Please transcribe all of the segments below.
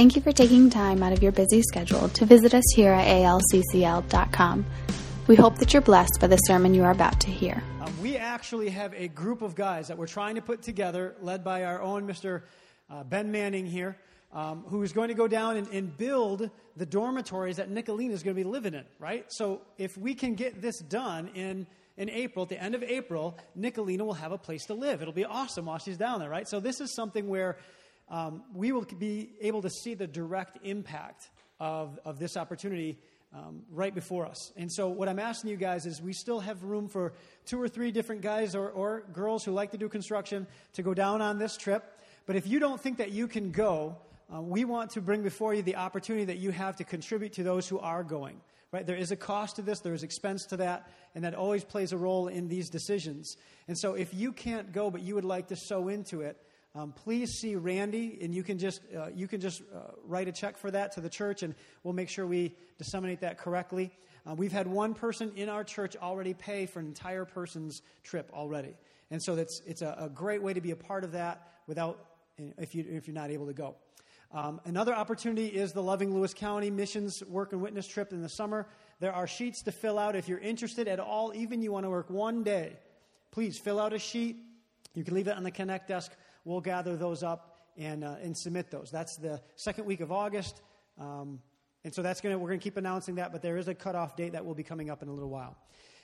Thank you for taking time out of your busy schedule to visit us here at alccl.com. We hope that you're blessed by the sermon you are about to hear. Um, we actually have a group of guys that we're trying to put together, led by our own Mr. Uh, ben Manning here, um, who is going to go down and, and build the dormitories that Nicolina is going to be living in, right? So if we can get this done in in April, at the end of April, Nicolina will have a place to live. It'll be awesome while she's down there, right? So this is something where um, we will be able to see the direct impact of, of this opportunity um, right before us. And so, what I'm asking you guys is we still have room for two or three different guys or, or girls who like to do construction to go down on this trip. But if you don't think that you can go, uh, we want to bring before you the opportunity that you have to contribute to those who are going. Right? There is a cost to this, there is expense to that, and that always plays a role in these decisions. And so, if you can't go, but you would like to sow into it, um, please see Randy, and you can just uh, you can just uh, write a check for that to the church, and we'll make sure we disseminate that correctly. Uh, we've had one person in our church already pay for an entire person's trip already, and so that's it's a, a great way to be a part of that without if you if you're not able to go. Um, another opportunity is the Loving Lewis County Missions Work and Witness trip in the summer. There are sheets to fill out if you're interested at all, even you want to work one day. Please fill out a sheet. You can leave it on the Connect desk we'll gather those up and, uh, and submit those. That's the second week of August. Um, and so that's gonna, we're going to keep announcing that, but there is a cutoff date that will be coming up in a little while.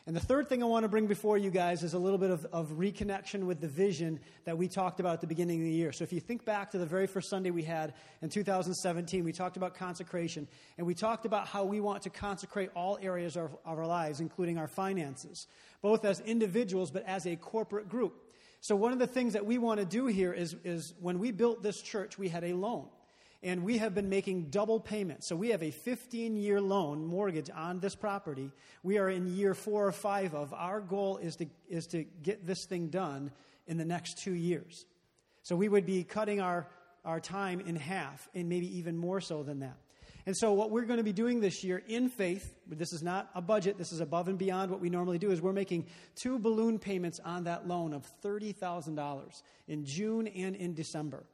And the third thing I want to bring before you guys is a little bit of, of reconnection with the vision that we talked about at the beginning of the year. So if you think back to the very first Sunday we had in 2017, we talked about consecration, and we talked about how we want to consecrate all areas of, of our lives, including our finances, both as individuals but as a corporate group. So, one of the things that we want to do here is, is when we built this church, we had a loan. And we have been making double payments. So, we have a 15 year loan mortgage on this property. We are in year four or five of. Our goal is to, is to get this thing done in the next two years. So, we would be cutting our, our time in half, and maybe even more so than that. And so, what we're going to be doing this year in faith, this is not a budget, this is above and beyond what we normally do, is we're making two balloon payments on that loan of $30,000 in June and in December.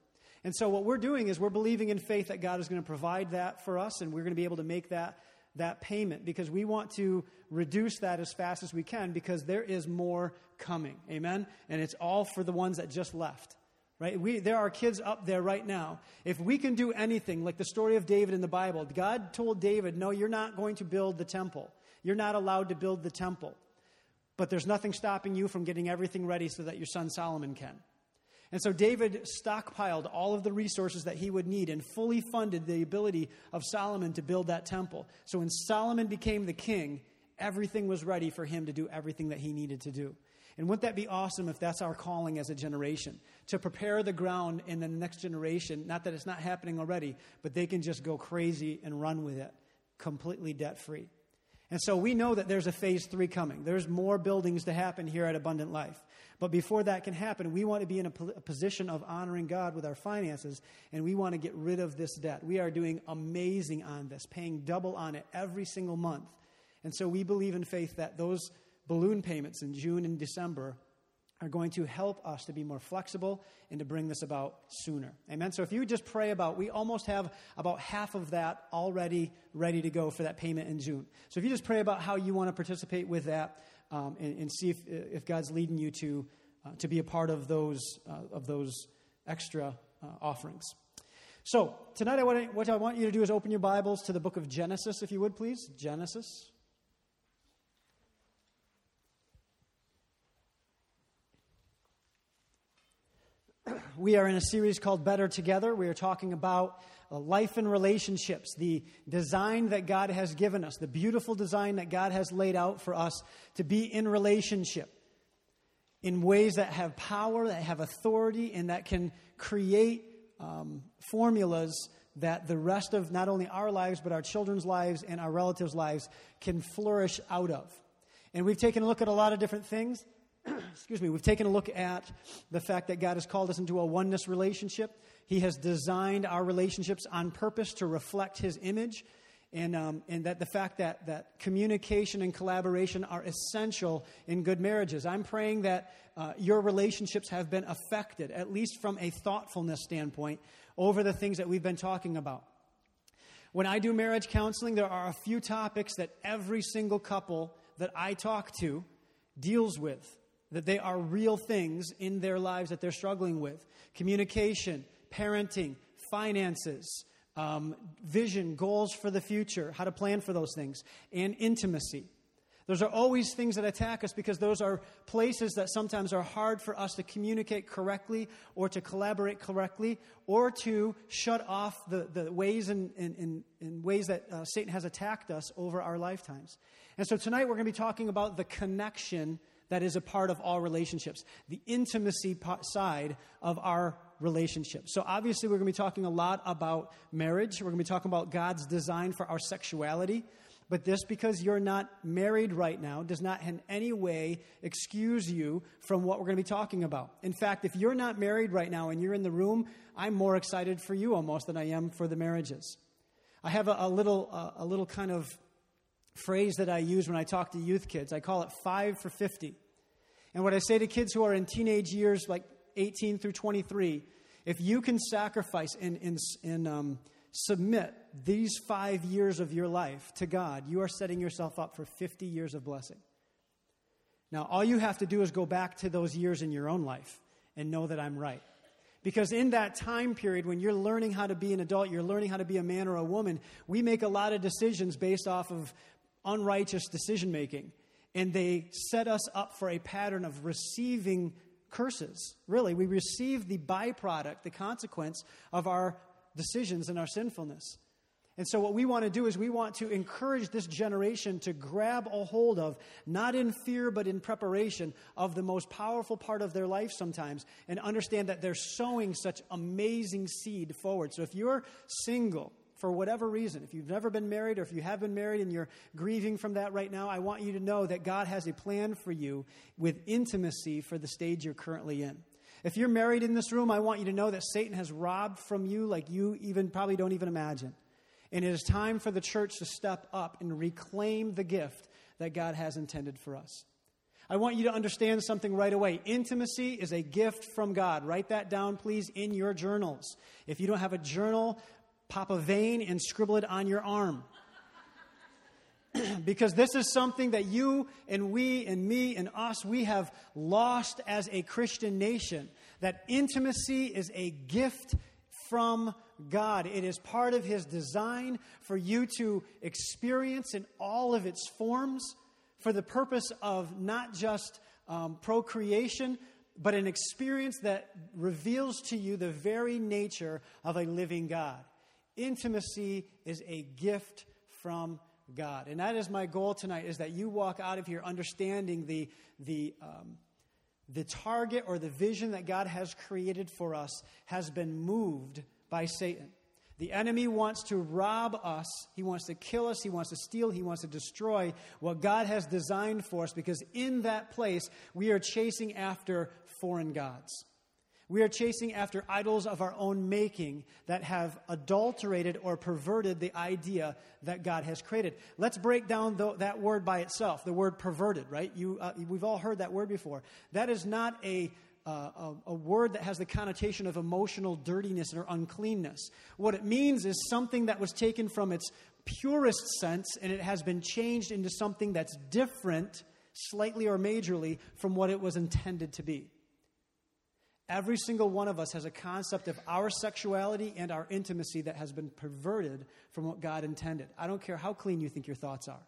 And so, what we're doing is we're believing in faith that God is going to provide that for us, and we're going to be able to make that, that payment because we want to reduce that as fast as we can because there is more coming. Amen? And it's all for the ones that just left right? We, there are kids up there right now. If we can do anything, like the story of David in the Bible, God told David, No, you're not going to build the temple. You're not allowed to build the temple. But there's nothing stopping you from getting everything ready so that your son Solomon can. And so David stockpiled all of the resources that he would need and fully funded the ability of Solomon to build that temple. So when Solomon became the king, everything was ready for him to do everything that he needed to do. And wouldn't that be awesome if that's our calling as a generation? To prepare the ground in the next generation, not that it's not happening already, but they can just go crazy and run with it completely debt free. And so we know that there's a phase three coming. There's more buildings to happen here at Abundant Life. But before that can happen, we want to be in a, a position of honoring God with our finances, and we want to get rid of this debt. We are doing amazing on this, paying double on it every single month. And so we believe in faith that those balloon payments in June and December are going to help us to be more flexible and to bring this about sooner. Amen. So if you just pray about, we almost have about half of that already ready to go for that payment in June. So if you just pray about how you want to participate with that um, and, and, see if, if God's leading you to, uh, to be a part of those, uh, of those extra uh, offerings. So tonight, I want, what I want you to do is open your Bibles to the book of Genesis, if you would, please. Genesis. We are in a series called Better Together. We are talking about uh, life and relationships, the design that God has given us, the beautiful design that God has laid out for us to be in relationship in ways that have power, that have authority, and that can create um, formulas that the rest of not only our lives, but our children's lives and our relatives' lives can flourish out of. And we've taken a look at a lot of different things. excuse me, we've taken a look at the fact that God has called us into a oneness relationship. He has designed our relationships on purpose to reflect His image. And, um, and that the fact that, that communication and collaboration are essential in good marriages. I'm praying that uh, your relationships have been affected, at least from a thoughtfulness standpoint, over the things that we've been talking about. When I do marriage counseling, there are a few topics that every single couple that I talk to deals with, that they are real things in their lives that they're struggling with communication, parenting, finances, um, vision, goals for the future, how to plan for those things, and intimacy. Those are always things that attack us because those are places that sometimes are hard for us to communicate correctly or to collaborate correctly or to shut off the, the ways and, and, and ways that uh, Satan has attacked us over our lifetimes. And so tonight we're going to be talking about the connection that is a part of all relationships, the intimacy side of our relationship. So, obviously, we're going to be talking a lot about marriage. We're going to be talking about God's design for our sexuality. But this, because you're not married right now, does not in any way excuse you from what we're going to be talking about. In fact, if you're not married right now and you're in the room, I'm more excited for you almost than I am for the marriages. I have a, a little, uh, a little kind of phrase that I use when I talk to youth kids. I call it five for 50. And what I say to kids who are in teenage years, like 18 through 23, if you can sacrifice and, and, and um, submit these five years of your life to God, you are setting yourself up for 50 years of blessing. Now, all you have to do is go back to those years in your own life and know that I'm right. Because in that time period, when you're learning how to be an adult, you're learning how to be a man or a woman, we make a lot of decisions based off of unrighteous decision making. And they set us up for a pattern of receiving curses. Really, we receive the byproduct, the consequence of our decisions and our sinfulness. And so, what we want to do is we want to encourage this generation to grab a hold of, not in fear, but in preparation, of the most powerful part of their life sometimes, and understand that they're sowing such amazing seed forward. So, if you're single, for whatever reason, if you've never been married or if you have been married and you're grieving from that right now, I want you to know that God has a plan for you with intimacy for the stage you're currently in. If you're married in this room, I want you to know that Satan has robbed from you like you even probably don't even imagine. And it is time for the church to step up and reclaim the gift that God has intended for us. I want you to understand something right away. Intimacy is a gift from God. Write that down, please, in your journals. If you don't have a journal, pop a vein and scribble it on your arm. because this is something that you and we and me and us, we have lost as a Christian nation. That intimacy is a gift from God. It is part of His design for you to experience in all of its forms for the purpose of not just um, procreation, but an experience that reveals to you the very nature of a living God. Intimacy is a gift from God. And that is my goal tonight is that you walk out of here understanding the, the, um, the target or the vision that God has created for us has been moved by Satan. The enemy wants to rob us. He wants to kill us. He wants to steal. He wants to destroy what God has designed for us because in that place we are chasing after foreign gods. We are chasing after idols of our own making that have adulterated or perverted the idea that God has created. Let's break down the, that word by itself, the word perverted, right? You, uh, we've all heard that word before. That is not a, uh, a, a word that has the connotation of emotional dirtiness or uncleanness. What it means is something that was taken from its purest sense and it has been changed into something that's different, slightly or majorly, from what it was intended to be. Every single one of us has a concept of our sexuality and our intimacy that has been perverted from what God intended. I don't care how clean you think your thoughts are.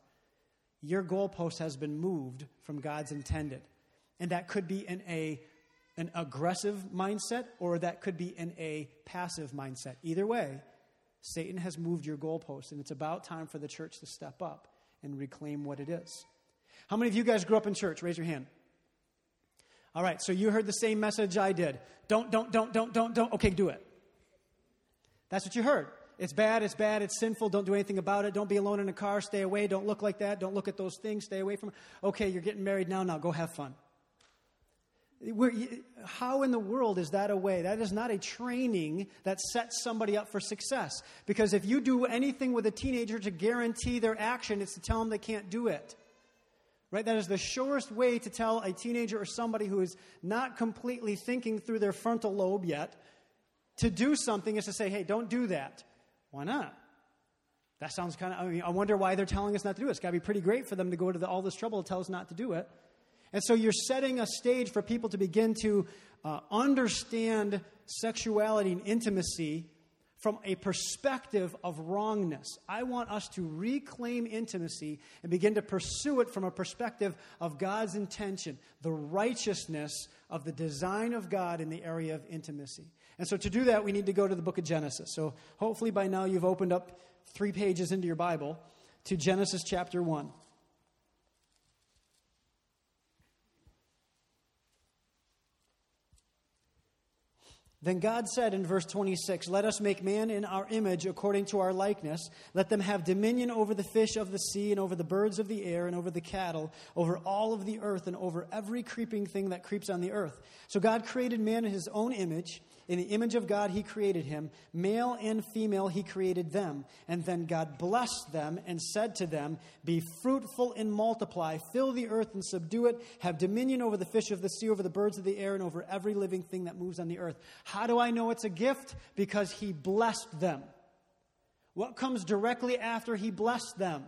Your goalpost has been moved from God's intended. And that could be in a, an aggressive mindset or that could be in a passive mindset. Either way, Satan has moved your goalpost, and it's about time for the church to step up and reclaim what it is. How many of you guys grew up in church? Raise your hand. All right, so you heard the same message I did. Don't, don't, don't, don't, don't, don't. Okay, do it. That's what you heard. It's bad, it's bad, it's sinful, don't do anything about it. Don't be alone in a car, stay away, don't look like that, don't look at those things, stay away from it. Okay, you're getting married now, now go have fun. We're, how in the world is that a way? That is not a training that sets somebody up for success. Because if you do anything with a teenager to guarantee their action, it's to tell them they can't do it. Right? That is the surest way to tell a teenager or somebody who is not completely thinking through their frontal lobe yet To do something is to say, hey, don't do that. Why not? That sounds kind of, I mean, I wonder why they're telling us not to do it. It's got to be pretty great for them to go to the, all this trouble to tell us not to do it. And so you're setting a stage for people to begin to uh, understand sexuality and intimacy from a perspective of wrongness. I want us to reclaim intimacy and begin to pursue it from a perspective of God's intention, the righteousness of the design of God in the area of intimacy. And so to do that, we need to go to the book of Genesis. So hopefully by now you've opened up three pages into your Bible to Genesis chapter 1. Then God said in verse 26, Let us make man in our image according to our likeness. Let them have dominion over the fish of the sea, and over the birds of the air, and over the cattle, over all of the earth, and over every creeping thing that creeps on the earth. So God created man in his own image. In the image of God, he created him. Male and female, he created them. And then God blessed them and said to them, Be fruitful and multiply, fill the earth and subdue it, have dominion over the fish of the sea, over the birds of the air, and over every living thing that moves on the earth. How do I know it's a gift? Because he blessed them. What comes directly after he blessed them?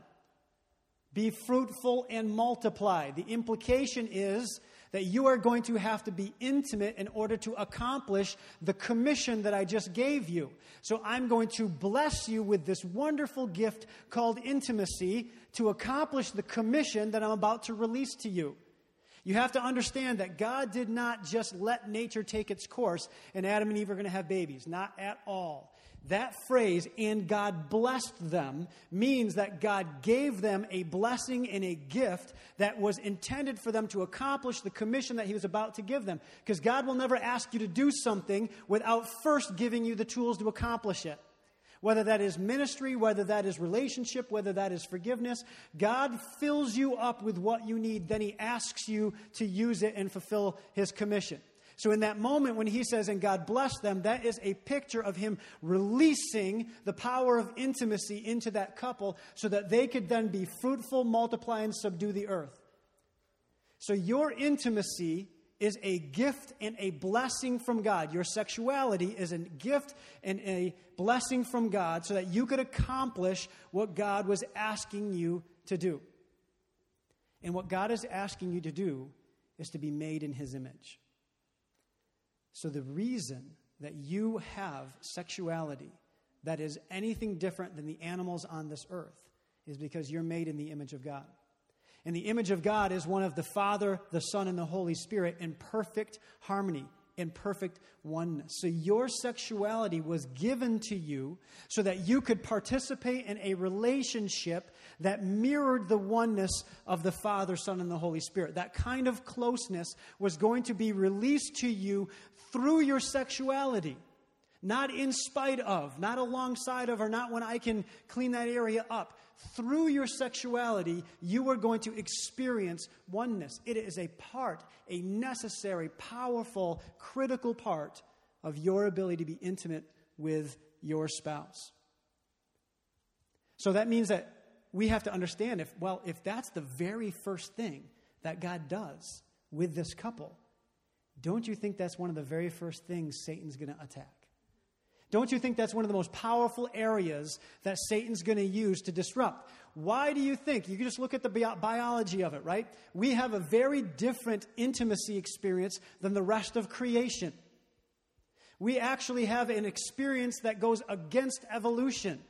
Be fruitful and multiply. The implication is that you are going to have to be intimate in order to accomplish the commission that I just gave you. So I'm going to bless you with this wonderful gift called intimacy to accomplish the commission that I'm about to release to you. You have to understand that God did not just let nature take its course and Adam and Eve are going to have babies. Not at all. That phrase, and God blessed them, means that God gave them a blessing and a gift that was intended for them to accomplish the commission that He was about to give them. Because God will never ask you to do something without first giving you the tools to accomplish it. Whether that is ministry, whether that is relationship, whether that is forgiveness, God fills you up with what you need, then He asks you to use it and fulfill His commission. So, in that moment when he says, and God blessed them, that is a picture of him releasing the power of intimacy into that couple so that they could then be fruitful, multiply, and subdue the earth. So, your intimacy is a gift and a blessing from God. Your sexuality is a gift and a blessing from God so that you could accomplish what God was asking you to do. And what God is asking you to do is to be made in His image. So, the reason that you have sexuality that is anything different than the animals on this earth is because you're made in the image of God. And the image of God is one of the Father, the Son, and the Holy Spirit in perfect harmony in perfect oneness. So your sexuality was given to you so that you could participate in a relationship that mirrored the oneness of the Father, Son, and the Holy Spirit. That kind of closeness was going to be released to you through your sexuality. Not in spite of, not alongside of, or not when I can clean that area up through your sexuality, you are going to experience oneness. It is a part, a necessary, powerful, critical part of your ability to be intimate with your spouse. So that means that we have to understand if, well, if that's the very first thing that God does with this couple, don't you think that's one of the very first things Satan's going to attack? Don't you think that's one of the most powerful areas that Satan's going to use to disrupt? Why do you think? You can just look at the biology of it, right? We have a very different intimacy experience than the rest of creation. We actually have an experience that goes against evolution,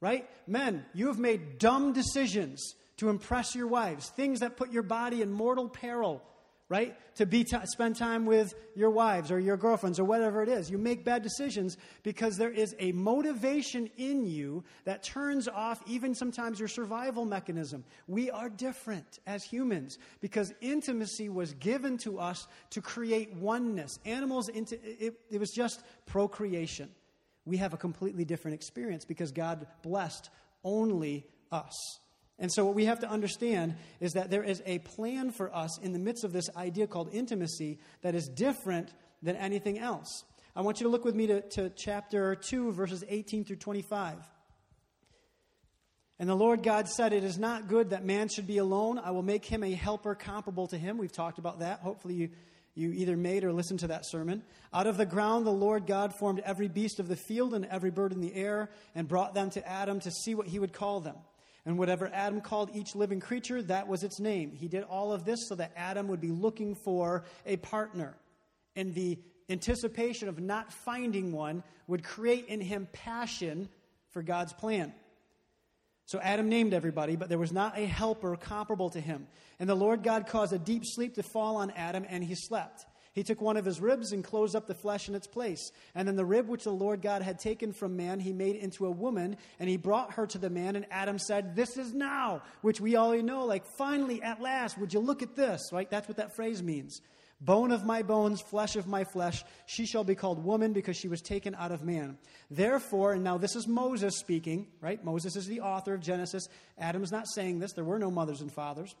right? Men, you have made dumb decisions to impress your wives, things that put your body in mortal peril right? To be t- spend time with your wives or your girlfriends or whatever it is. You make bad decisions because there is a motivation in you that turns off even sometimes your survival mechanism. We are different as humans because intimacy was given to us to create oneness. Animals, into, it, it was just procreation. We have a completely different experience because God blessed only us. And so, what we have to understand is that there is a plan for us in the midst of this idea called intimacy that is different than anything else. I want you to look with me to, to chapter 2, verses 18 through 25. And the Lord God said, It is not good that man should be alone. I will make him a helper comparable to him. We've talked about that. Hopefully, you, you either made or listened to that sermon. Out of the ground, the Lord God formed every beast of the field and every bird in the air and brought them to Adam to see what he would call them. And whatever Adam called each living creature, that was its name. He did all of this so that Adam would be looking for a partner. And the anticipation of not finding one would create in him passion for God's plan. So Adam named everybody, but there was not a helper comparable to him. And the Lord God caused a deep sleep to fall on Adam, and he slept. He took one of his ribs and closed up the flesh in its place. And then the rib which the Lord God had taken from man, he made into a woman, and he brought her to the man. And Adam said, This is now, which we already know, like, finally, at last, would you look at this? Right? That's what that phrase means. Bone of my bones, flesh of my flesh, she shall be called woman because she was taken out of man. Therefore, and now this is Moses speaking, right? Moses is the author of Genesis. Adam's not saying this. There were no mothers and fathers.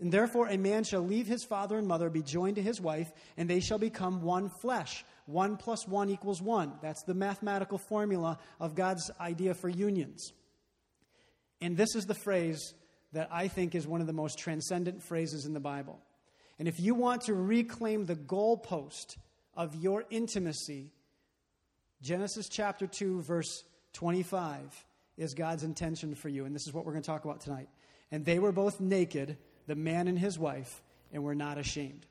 And therefore, a man shall leave his father and mother, be joined to his wife, and they shall become one flesh. One plus one equals one. That's the mathematical formula of God's idea for unions. And this is the phrase that I think is one of the most transcendent phrases in the Bible. And if you want to reclaim the goalpost of your intimacy, Genesis chapter 2, verse 25 is God's intention for you. And this is what we're going to talk about tonight. And they were both naked, the man and his wife, and were not ashamed.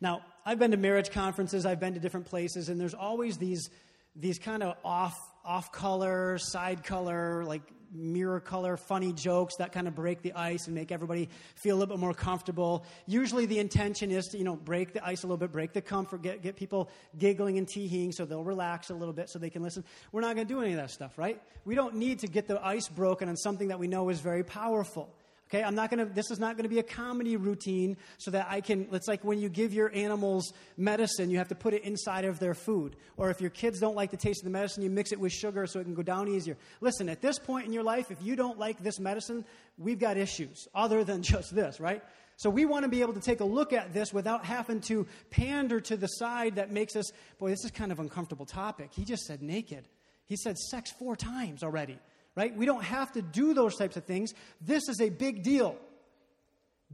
Now, I've been to marriage conferences, I've been to different places, and there's always these, these kind of off, off color, side color, like mirror color, funny jokes that kind of break the ice and make everybody feel a little bit more comfortable. Usually the intention is to, you know, break the ice a little bit, break the comfort, get, get people giggling and teeing so they'll relax a little bit so they can listen. We're not going to do any of that stuff, right? We don't need to get the ice broken on something that we know is very powerful. Okay, I'm not gonna, this is not gonna be a comedy routine so that I can, it's like when you give your animals medicine, you have to put it inside of their food. Or if your kids don't like the taste of the medicine, you mix it with sugar so it can go down easier. Listen, at this point in your life, if you don't like this medicine, we've got issues other than just this, right? So we want to be able to take a look at this without having to pander to the side that makes us, boy, this is kind of uncomfortable topic. He just said naked. He said sex four times already right? We don't have to do those types of things. This is a big deal.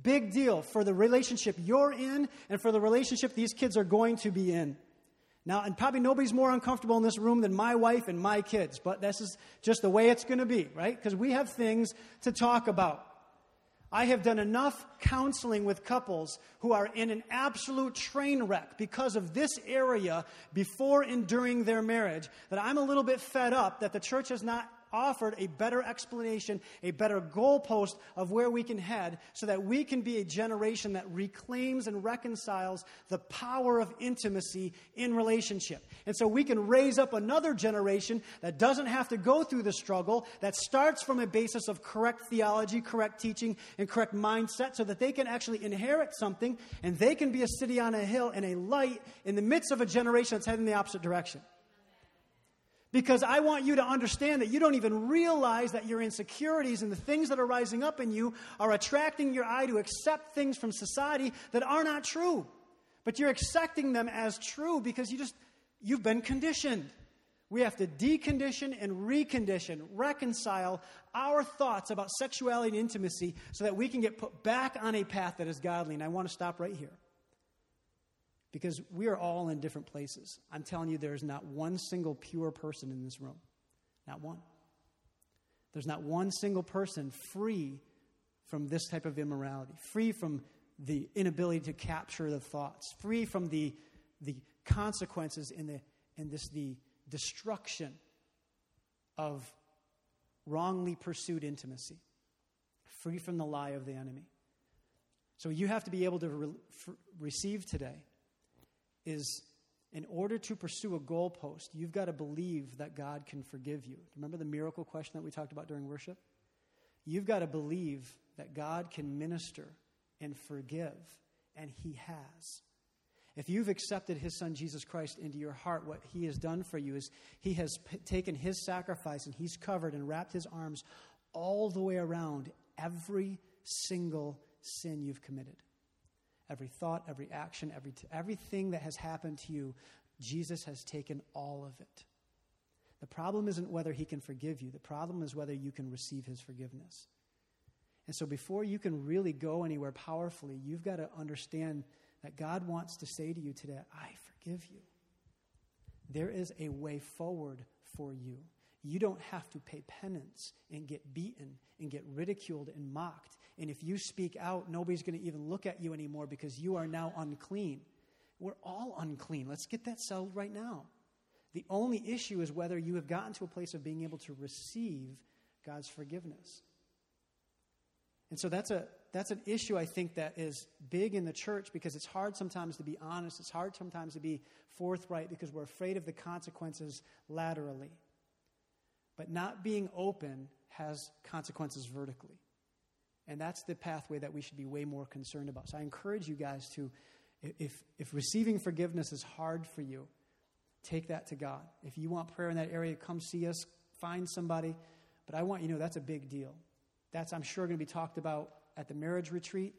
Big deal for the relationship you're in and for the relationship these kids are going to be in. Now, and probably nobody's more uncomfortable in this room than my wife and my kids, but this is just the way it's going to be, right? Because we have things to talk about. I have done enough counseling with couples who are in an absolute train wreck because of this area before and during their marriage that I'm a little bit fed up that the church has not offered a better explanation, a better goalpost of where we can head so that we can be a generation that reclaims and reconciles the power of intimacy in relationship. And so we can raise up another generation that doesn't have to go through the struggle, that starts from a basis of correct theology, correct teaching, and correct mindset so that they can actually inherit something and they can be a city on a hill and a light in the midst of a generation that's heading in the opposite direction. Because I want you to understand that you don't even realize that your insecurities and the things that are rising up in you are attracting your eye to accept things from society that are not true. But you're accepting them as true because you just, you've been conditioned. We have to decondition and recondition, reconcile our thoughts about sexuality and intimacy so that we can get put back on a path that is godly. And I want to stop right here because we are all in different places. I'm telling you, there's not one single pure person in this room. Not one. There's not one single person free from this type of immorality, free from the inability to capture the thoughts, free from the, the consequences in, the, in this, the destruction of wrongly pursued intimacy, free from the lie of the enemy. So you have to be able to re- receive today is in order to pursue a goalpost, you've got to believe that God can forgive you. Remember the miracle question that we talked about during worship? You've got to believe that God can minister and forgive, and He has. If you've accepted His Son Jesus Christ into your heart, what He has done for you is He has p- taken His sacrifice and He's covered and wrapped His arms all the way around every single sin you've committed every thought, every action, every t- everything that has happened to you, Jesus has taken all of it. The problem isn't whether he can forgive you, the problem is whether you can receive his forgiveness. And so, before you can really go anywhere powerfully, you've got to understand that God wants to say to you today, I forgive you. There is a way forward for you. You don't have to pay penance and get beaten and get ridiculed and mocked. And if you speak out, nobody's going to even look at you anymore because you are now unclean. We're all unclean. Let's get that settled right now. The only issue is whether you have gotten to a place of being able to receive God's forgiveness. And so that's, a, that's an issue I think that is big in the church because it's hard sometimes to be honest. It's hard sometimes to be forthright because we're afraid of the consequences laterally. But not being open has consequences vertically. And that's the pathway that we should be way more concerned about. So I encourage you guys to, if, if receiving forgiveness is hard for you, take that to God. If you want prayer in that area, come see us, find somebody. But I want you to know that's a big deal. That's, I'm sure, going to be talked about at the marriage retreat.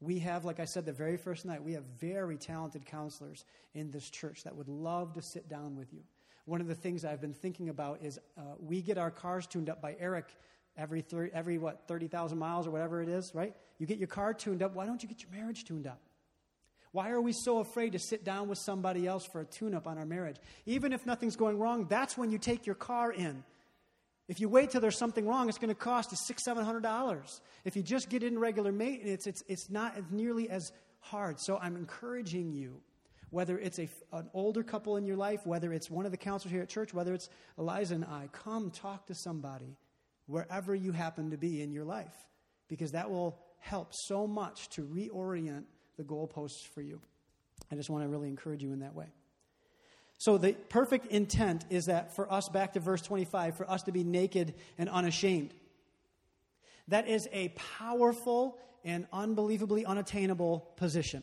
We have, like I said the very first night, we have very talented counselors in this church that would love to sit down with you. One of the things I've been thinking about is uh, we get our cars tuned up by Eric every, every what, 30,000 miles or whatever it is, right? You get your car tuned up. Why don't you get your marriage tuned up? Why are we so afraid to sit down with somebody else for a tune up on our marriage? Even if nothing's going wrong, that's when you take your car in if you wait till there's something wrong, it's going to cost you six, seven hundred dollars. If you just get in regular maintenance, it's, it's not nearly as hard. So I'm encouraging you, whether it's a, an older couple in your life, whether it's one of the counselors here at church, whether it's Eliza and I, come talk to somebody wherever you happen to be in your life, because that will help so much to reorient the goalposts for you. I just want to really encourage you in that way. So, the perfect intent is that for us, back to verse 25, for us to be naked and unashamed. That is a powerful and unbelievably unattainable position.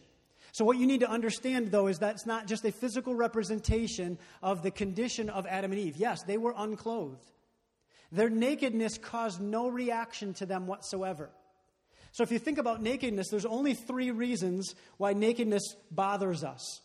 So, what you need to understand, though, is that's not just a physical representation of the condition of Adam and Eve. Yes, they were unclothed. Their nakedness caused no reaction to them whatsoever. So, if you think about nakedness, there's only three reasons why nakedness bothers us.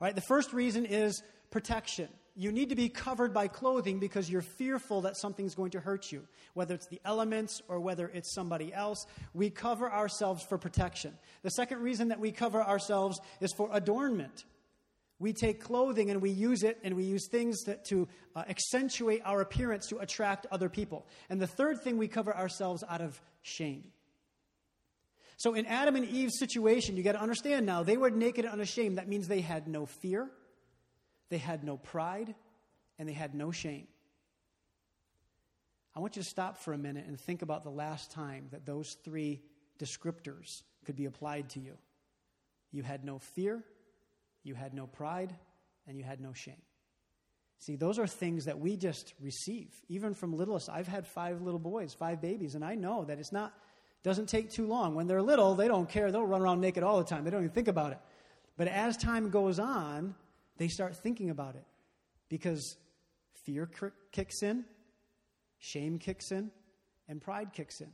All right, the first reason is protection. You need to be covered by clothing because you're fearful that something's going to hurt you, whether it's the elements or whether it's somebody else. We cover ourselves for protection. The second reason that we cover ourselves is for adornment. We take clothing and we use it and we use things that, to uh, accentuate our appearance to attract other people. And the third thing, we cover ourselves out of shame. So, in Adam and Eve's situation, you got to understand now, they were naked and unashamed. That means they had no fear, they had no pride, and they had no shame. I want you to stop for a minute and think about the last time that those three descriptors could be applied to you. You had no fear, you had no pride, and you had no shame. See, those are things that we just receive, even from littlest. I've had five little boys, five babies, and I know that it's not doesn't take too long. When they're little, they don't care. They'll run around naked all the time. They don't even think about it. But as time goes on, they start thinking about it because fear kicks in, shame kicks in, and pride kicks in.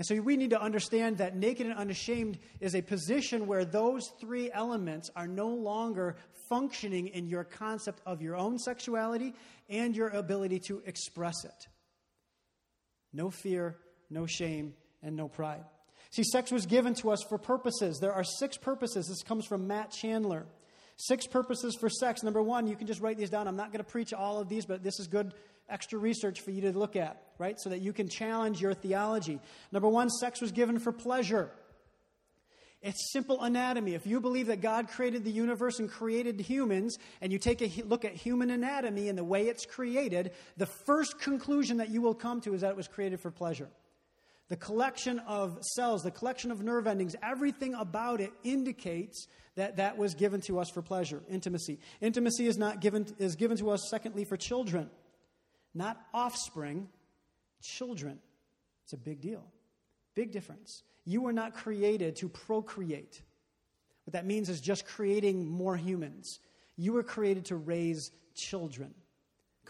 And so we need to understand that naked and unashamed is a position where those three elements are no longer functioning in your concept of your own sexuality and your ability to express it. No fear, no shame, and no pride. See, sex was given to us for purposes. There are six purposes. This comes from Matt Chandler. Six purposes for sex. Number one, you can just write these down. I'm not going to preach all of these, but this is good extra research for you to look at, right? So that you can challenge your theology. Number one, sex was given for pleasure. It's simple anatomy. If you believe that God created the universe and created humans, and you take a look at human anatomy and the way it's created, the first conclusion that you will come to is that it was created for pleasure. The collection of cells, the collection of nerve endings, everything about it indicates that that was given to us for pleasure, intimacy. Intimacy is not given is given to us secondly for children, not offspring, children. It's a big deal. Big difference. You were not created to procreate. What that means is just creating more humans. You were created to raise children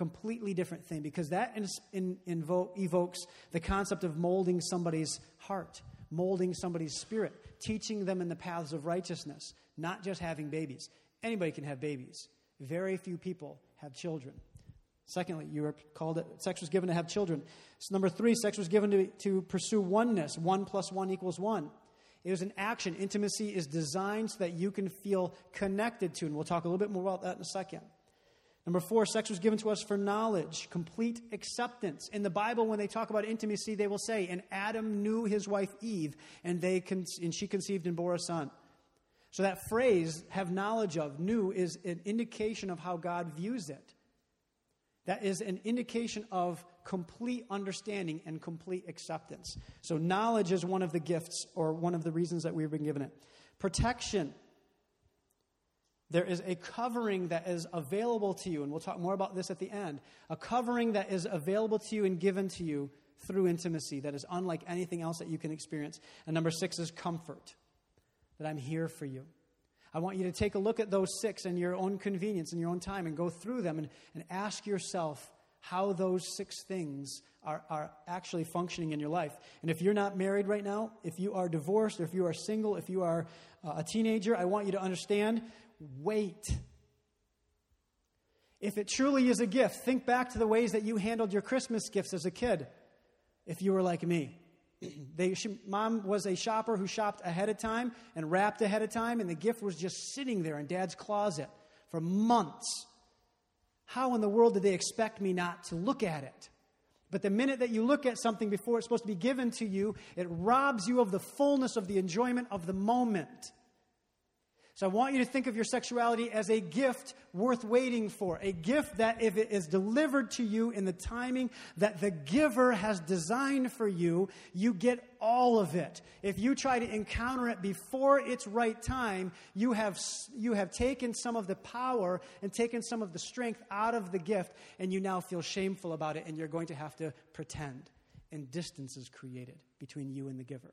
completely different thing because that in, in, invo- evokes the concept of molding somebody's heart, molding somebody's spirit, teaching them in the paths of righteousness, not just having babies. Anybody can have babies. Very few people have children. Secondly, you were called it, sex was given to have children. So number three, sex was given to, to pursue oneness. One plus one equals one. It was an action. Intimacy is designed so that you can feel connected to, and we'll talk a little bit more about that in a second. Number four, sex was given to us for knowledge, complete acceptance. In the Bible, when they talk about intimacy, they will say, And Adam knew his wife Eve, and, they con- and she conceived and bore a son. So that phrase, have knowledge of, knew, is an indication of how God views it. That is an indication of complete understanding and complete acceptance. So, knowledge is one of the gifts or one of the reasons that we've been given it. Protection. There is a covering that is available to you, and we'll talk more about this at the end. A covering that is available to you and given to you through intimacy that is unlike anything else that you can experience. And number six is comfort, that I'm here for you. I want you to take a look at those six in your own convenience, in your own time, and go through them and, and ask yourself how those six things are, are actually functioning in your life. And if you're not married right now, if you are divorced, or if you are single, if you are uh, a teenager, I want you to understand wait. If it truly is a gift, think back to the ways that you handled your Christmas gifts as a kid, if you were like me. they, she, mom was a shopper who shopped ahead of time and wrapped ahead of time, and the gift was just sitting there in dad's closet for months. How in the world did they expect me not to look at it? But the minute that you look at something before it's supposed to be given to you, it robs you of the fullness of the enjoyment of the moment. So I want you to think of your sexuality as a gift worth waiting for. A gift that, if it is delivered to you in the timing that the giver has designed for you, you get all of it. If you try to encounter it before its right time, you have, you have taken some of the power and taken some of the strength out of the gift, and you now feel shameful about it, and you're going to have to pretend. And distance is created between you and the giver.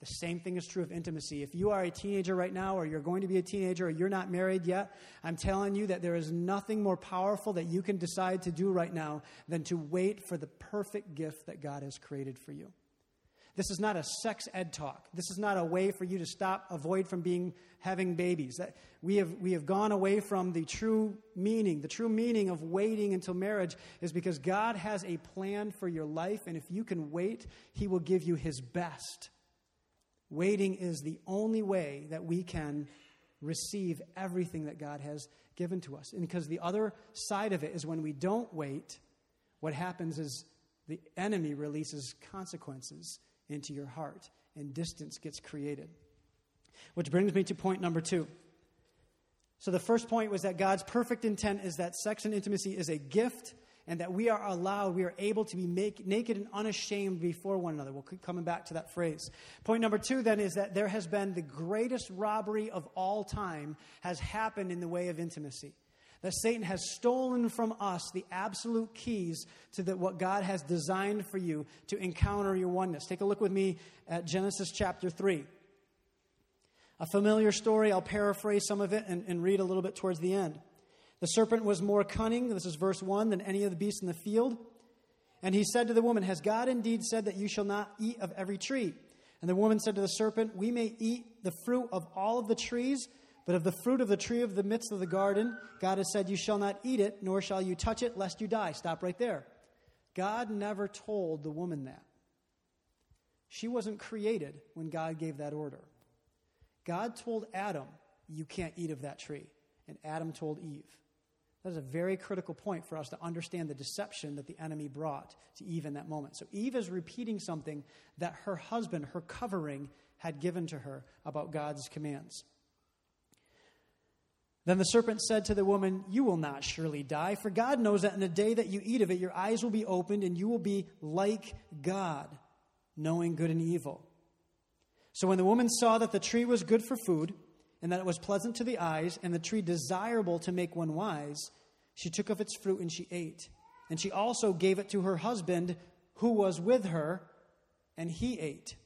The same thing is true of intimacy. If you are a teenager right now, or you're going to be a teenager, or you're not married yet, I'm telling you that there is nothing more powerful that you can decide to do right now than to wait for the perfect gift that God has created for you. This is not a sex ed talk. This is not a way for you to stop, avoid from being having babies. That we have we have gone away from the true meaning. The true meaning of waiting until marriage is because God has a plan for your life, and if you can wait, He will give you His best. Waiting is the only way that we can receive everything that God has given to us. And because the other side of it is when we don't wait, what happens is the enemy releases consequences into your heart and distance gets created. Which brings me to point number two. So the first point was that God's perfect intent is that sex and intimacy is a gift and that we are allowed, we are able to be make, naked and unashamed before one another. We'll keep coming back to that phrase. Point number two, then, is that there has been the greatest robbery of all time has happened in the way of intimacy. That Satan has stolen from us the absolute keys to the, what God has designed for you to encounter your oneness. Take a look with me at Genesis chapter 3. A familiar story, I'll paraphrase some of it and, and read a little bit towards the end. The serpent was more cunning, this is verse 1, than any of the beasts in the field. And he said to the woman, Has God indeed said that you shall not eat of every tree? And the woman said to the serpent, We may eat the fruit of all of the trees, but of the fruit of the tree of the midst of the garden, God has said, You shall not eat it, nor shall you touch it, lest you die. Stop right there. God never told the woman that. She wasn't created when God gave that order. God told Adam, You can't eat of that tree. And Adam told Eve. That is a very critical point for us to understand the deception that the enemy brought to Eve in that moment. So Eve is repeating something that her husband, her covering, had given to her about God's commands. Then the serpent said to the woman, You will not surely die, for God knows that in the day that you eat of it, your eyes will be opened and you will be like God, knowing good and evil. So when the woman saw that the tree was good for food, and that it was pleasant to the eyes, and the tree desirable to make one wise, she took of its fruit and she ate. And she also gave it to her husband who was with her, and he ate.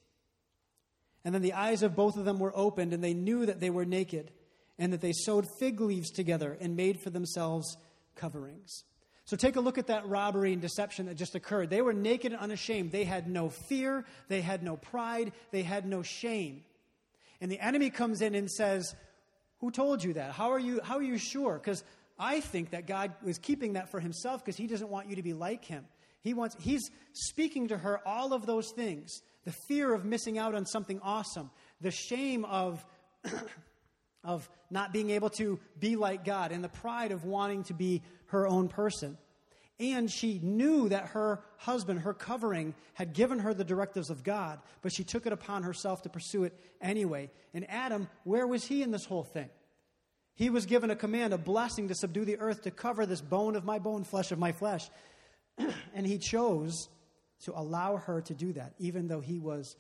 And then the eyes of both of them were opened, and they knew that they were naked, and that they sewed fig leaves together and made for themselves coverings. So take a look at that robbery and deception that just occurred. They were naked and unashamed. They had no fear, they had no pride, they had no shame. And the enemy comes in and says, Who told you that? How are you, how are you sure? Because I think that God was keeping that for himself because he doesn't want you to be like him. He wants, he's speaking to her all of those things the fear of missing out on something awesome, the shame of, of not being able to be like God, and the pride of wanting to be her own person. And she knew that her husband, her covering, had given her the directives of God, but she took it upon herself to pursue it anyway. And Adam, where was he in this whole thing? He was given a command, a blessing to subdue the earth, to cover this bone of my bone, flesh of my flesh. and he chose to allow her to do that, even though he was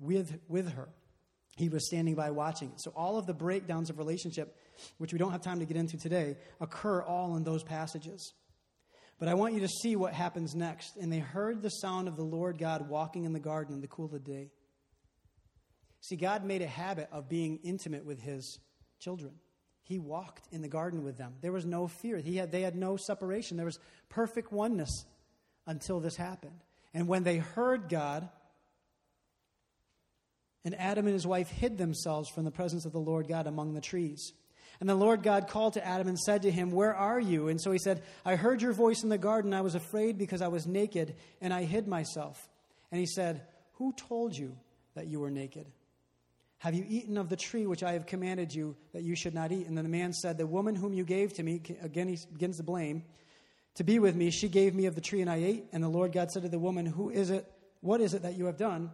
with, with her. He was standing by watching. So all of the breakdowns of relationship, which we don't have time to get into today, occur all in those passages. But I want you to see what happens next. And they heard the sound of the Lord God walking in the garden in the cool of the day. See, God made a habit of being intimate with his children. He walked in the garden with them. There was no fear. He had, they had no separation. There was perfect oneness until this happened. And when they heard God, and Adam and his wife hid themselves from the presence of the Lord God among the trees. And the Lord God called to Adam and said to him, Where are you? And so he said, I heard your voice in the garden. I was afraid because I was naked, and I hid myself. And he said, Who told you that you were naked? Have you eaten of the tree which I have commanded you that you should not eat? And then the man said, The woman whom you gave to me, again he begins to blame, to be with me, she gave me of the tree and I ate. And the Lord God said to the woman, Who is it? What is it that you have done?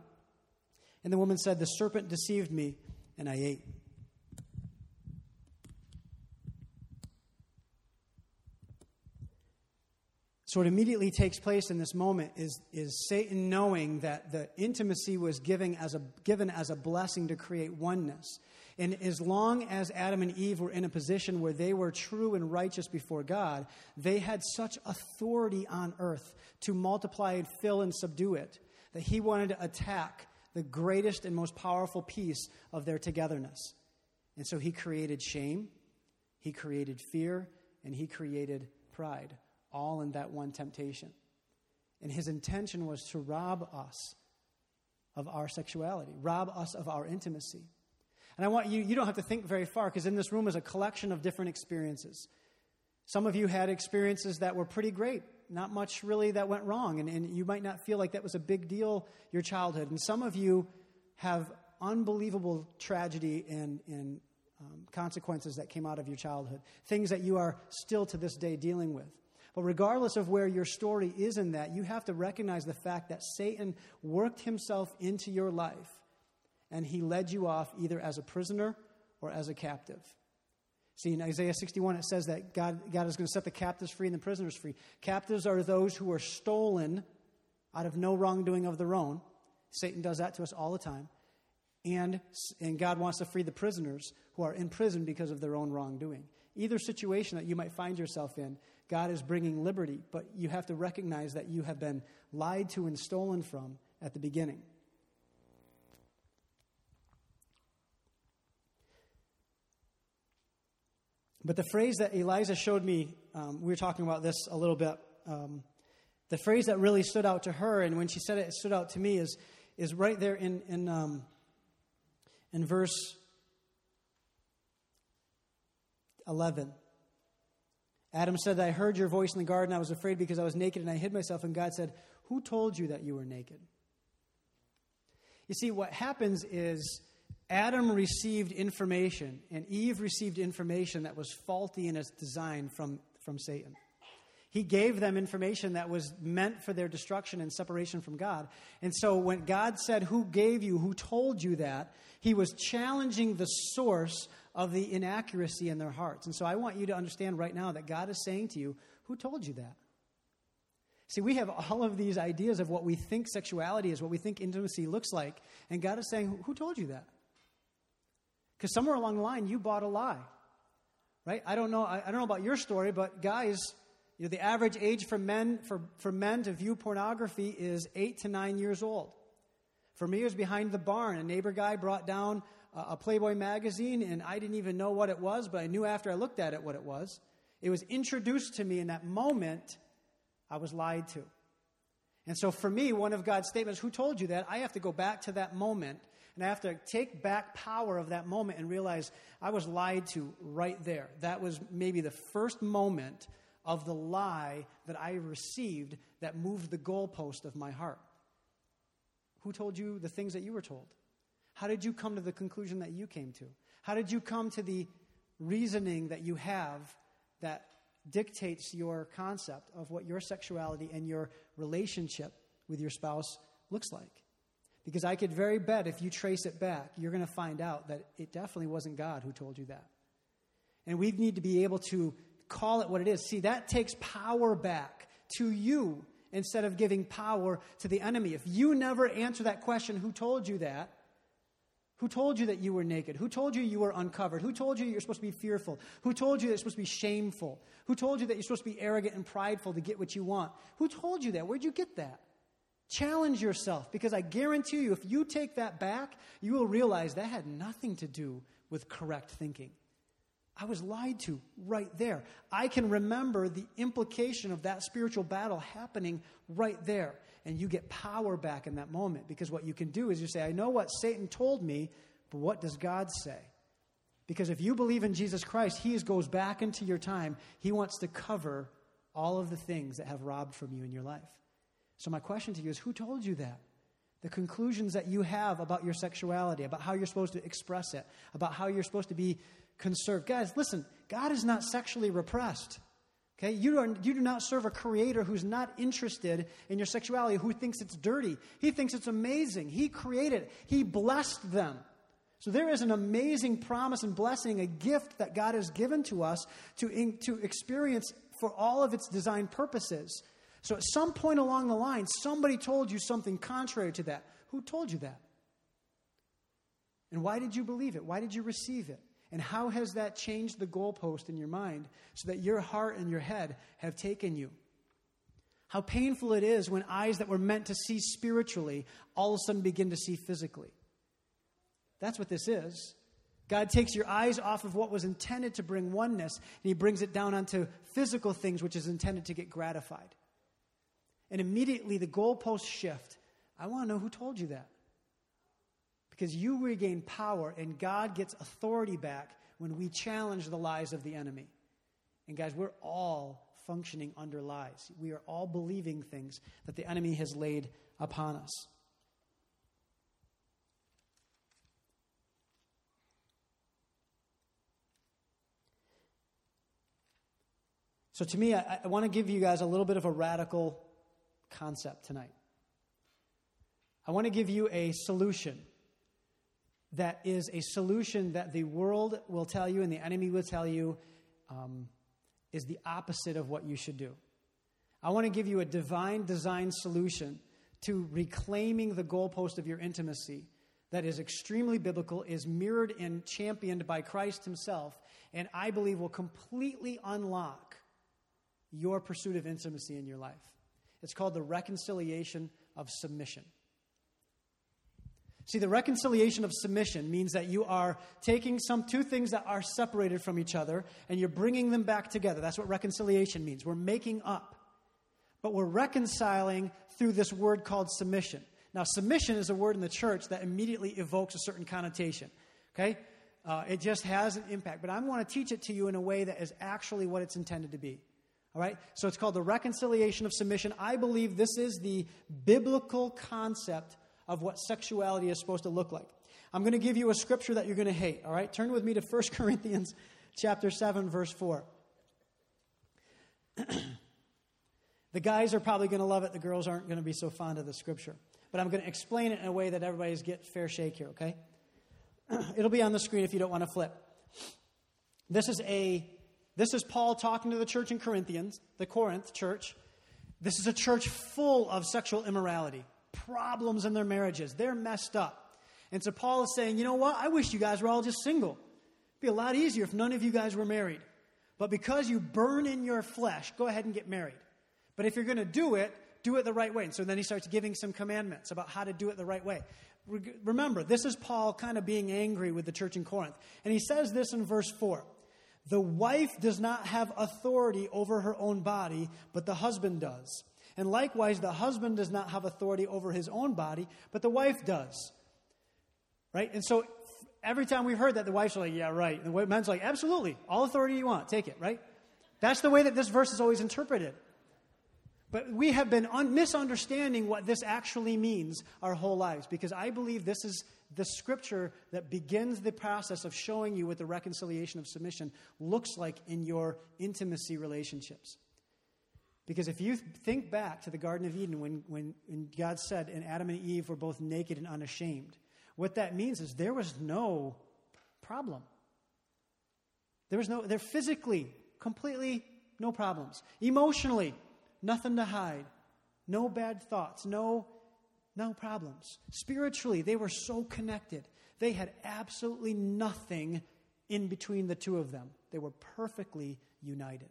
And the woman said, The serpent deceived me, and I ate. So, what immediately takes place in this moment is, is Satan knowing that the intimacy was given as, a, given as a blessing to create oneness. And as long as Adam and Eve were in a position where they were true and righteous before God, they had such authority on earth to multiply and fill and subdue it that he wanted to attack the greatest and most powerful piece of their togetherness. And so he created shame, he created fear, and he created pride all in that one temptation. And his intention was to rob us of our sexuality, rob us of our intimacy. And I want you, you don't have to think very far because in this room is a collection of different experiences. Some of you had experiences that were pretty great, not much really that went wrong, and, and you might not feel like that was a big deal, your childhood. And some of you have unbelievable tragedy and, and um, consequences that came out of your childhood, things that you are still to this day dealing with. But regardless of where your story is in that, you have to recognize the fact that Satan worked himself into your life and he led you off either as a prisoner or as a captive. See, in Isaiah 61, it says that God, God is going to set the captives free and the prisoners free. Captives are those who are stolen out of no wrongdoing of their own. Satan does that to us all the time. And, and God wants to free the prisoners who are in prison because of their own wrongdoing. Either situation that you might find yourself in, God is bringing liberty, but you have to recognize that you have been lied to and stolen from at the beginning. But the phrase that Eliza showed me, um, we were talking about this a little bit. Um, the phrase that really stood out to her, and when she said it, it stood out to me, is, is right there in, in, um, in verse 11. Adam said, I heard your voice in the garden. I was afraid because I was naked and I hid myself. And God said, Who told you that you were naked? You see, what happens is Adam received information and Eve received information that was faulty in its design from, from Satan. He gave them information that was meant for their destruction and separation from God. And so when God said, Who gave you, who told you that, he was challenging the source of the inaccuracy in their hearts. And so I want you to understand right now that God is saying to you, Who told you that? See, we have all of these ideas of what we think sexuality is, what we think intimacy looks like. And God is saying, Who told you that? Because somewhere along the line, you bought a lie. Right? I don't know, I, I don't know about your story, but guys, you know, the average age for men, for, for men to view pornography is eight to nine years old. For me, it was behind the barn. A neighbor guy brought down a Playboy magazine, and I didn't even know what it was, but I knew after I looked at it what it was. It was introduced to me in that moment, I was lied to. And so for me, one of God's statements, who told you that? I have to go back to that moment, and I have to take back power of that moment and realize I was lied to right there. That was maybe the first moment of the lie that I received that moved the goalpost of my heart. Who told you the things that you were told? How did you come to the conclusion that you came to? How did you come to the reasoning that you have that dictates your concept of what your sexuality and your relationship with your spouse looks like? Because I could very bet if you trace it back, you're going to find out that it definitely wasn't God who told you that. And we need to be able to call it what it is. See, that takes power back to you instead of giving power to the enemy. If you never answer that question, who told you that? Who told you that you were naked? Who told you you were uncovered? Who told you you're supposed to be fearful? Who told you that you're supposed to be shameful? Who told you that you're supposed to be arrogant and prideful to get what you want? Who told you that? Where'd you get that? Challenge yourself because I guarantee you, if you take that back, you will realize that had nothing to do with correct thinking. I was lied to right there. I can remember the implication of that spiritual battle happening right there. And you get power back in that moment because what you can do is you say, I know what Satan told me, but what does God say? Because if you believe in Jesus Christ, He goes back into your time. He wants to cover all of the things that have robbed from you in your life. So, my question to you is who told you that? The conclusions that you have about your sexuality, about how you're supposed to express it, about how you're supposed to be conserved. Guys, listen, God is not sexually repressed. Okay? You, are, you do not serve a creator who's not interested in your sexuality, who thinks it's dirty. He thinks it's amazing. He created it, He blessed them. So there is an amazing promise and blessing, a gift that God has given to us to, in, to experience for all of its design purposes. So at some point along the line, somebody told you something contrary to that. Who told you that? And why did you believe it? Why did you receive it? And how has that changed the goalpost in your mind so that your heart and your head have taken you? How painful it is when eyes that were meant to see spiritually all of a sudden begin to see physically. That's what this is. God takes your eyes off of what was intended to bring oneness and He brings it down onto physical things, which is intended to get gratified. And immediately the goalposts shift. I want to know who told you that. Because you regain power and God gets authority back when we challenge the lies of the enemy. And guys, we're all functioning under lies. We are all believing things that the enemy has laid upon us. So, to me, I, I want to give you guys a little bit of a radical concept tonight. I want to give you a solution that is a solution that the world will tell you and the enemy will tell you um, is the opposite of what you should do. I want to give you a divine design solution to reclaiming the goalpost of your intimacy that is extremely biblical, is mirrored and championed by Christ Himself, and I believe will completely unlock your pursuit of intimacy in your life. It's called the reconciliation of submission. See, the reconciliation of submission means that you are taking some two things that are separated from each other and you're bringing them back together. That's what reconciliation means. We're making up. But we're reconciling through this word called submission. Now, submission is a word in the church that immediately evokes a certain connotation. Okay? Uh, it just has an impact. But I want to teach it to you in a way that is actually what it's intended to be. All right? So it's called the reconciliation of submission. I believe this is the biblical concept of what sexuality is supposed to look like. I'm going to give you a scripture that you're going to hate, all right? Turn with me to 1 Corinthians chapter 7 verse 4. the guys are probably going to love it. The girls aren't going to be so fond of the scripture. But I'm going to explain it in a way that everybody's get fair shake here, okay? It'll be on the screen if you don't want to flip. This is a this is Paul talking to the church in Corinthians, the Corinth church. This is a church full of sexual immorality, problems in their marriages. They're messed up. And so Paul is saying, you know what? I wish you guys were all just single. It'd be a lot easier if none of you guys were married. But because you burn in your flesh, go ahead and get married. But if you're going to do it, do it the right way. And so then he starts giving some commandments about how to do it the right way. Remember, this is Paul kind of being angry with the church in Corinth. And he says this in verse 4 the wife does not have authority over her own body, but the husband does. And likewise, the husband does not have authority over his own body, but the wife does. Right? And so every time we've heard that, the wife's like, yeah, right. And the man's like, absolutely. All authority you want, take it, right? That's the way that this verse is always interpreted. But we have been un- misunderstanding what this actually means our whole lives because I believe this is the scripture that begins the process of showing you what the reconciliation of submission looks like in your intimacy relationships. Because if you think back to the Garden of Eden when, when, when God said, and Adam and Eve were both naked and unashamed, what that means is there was no problem. There was no, they're physically, completely no problems. Emotionally, nothing to hide. No bad thoughts, no, no problems. Spiritually, they were so connected. They had absolutely nothing in between the two of them. They were perfectly united.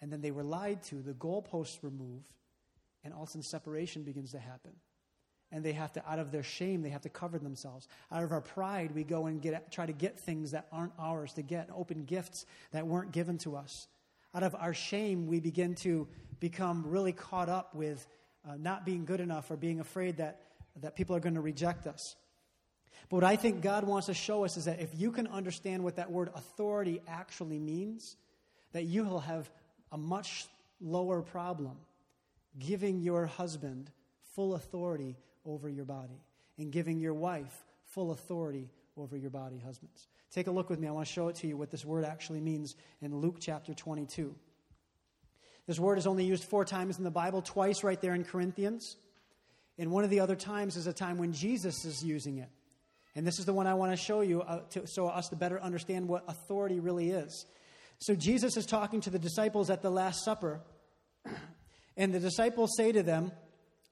And then they were lied to, the goalposts were moved, and all of a sudden separation begins to happen. And they have to out of their shame they have to cover themselves. Out of our pride we go and get try to get things that aren't ours to get open gifts that weren't given to us. Out of our shame we begin to become really caught up with uh, not being good enough or being afraid that that people are going to reject us. But what i think god wants to show us is that if you can understand what that word authority actually means that you will have a much lower problem giving your husband full authority over your body and giving your wife full authority over your body, husbands. Take a look with me. I want to show it to you what this word actually means in Luke chapter 22. This word is only used four times in the Bible, twice right there in Corinthians. And one of the other times is a time when Jesus is using it. And this is the one I want to show you uh, to, so us to better understand what authority really is. So Jesus is talking to the disciples at the Last Supper, and the disciples say to them,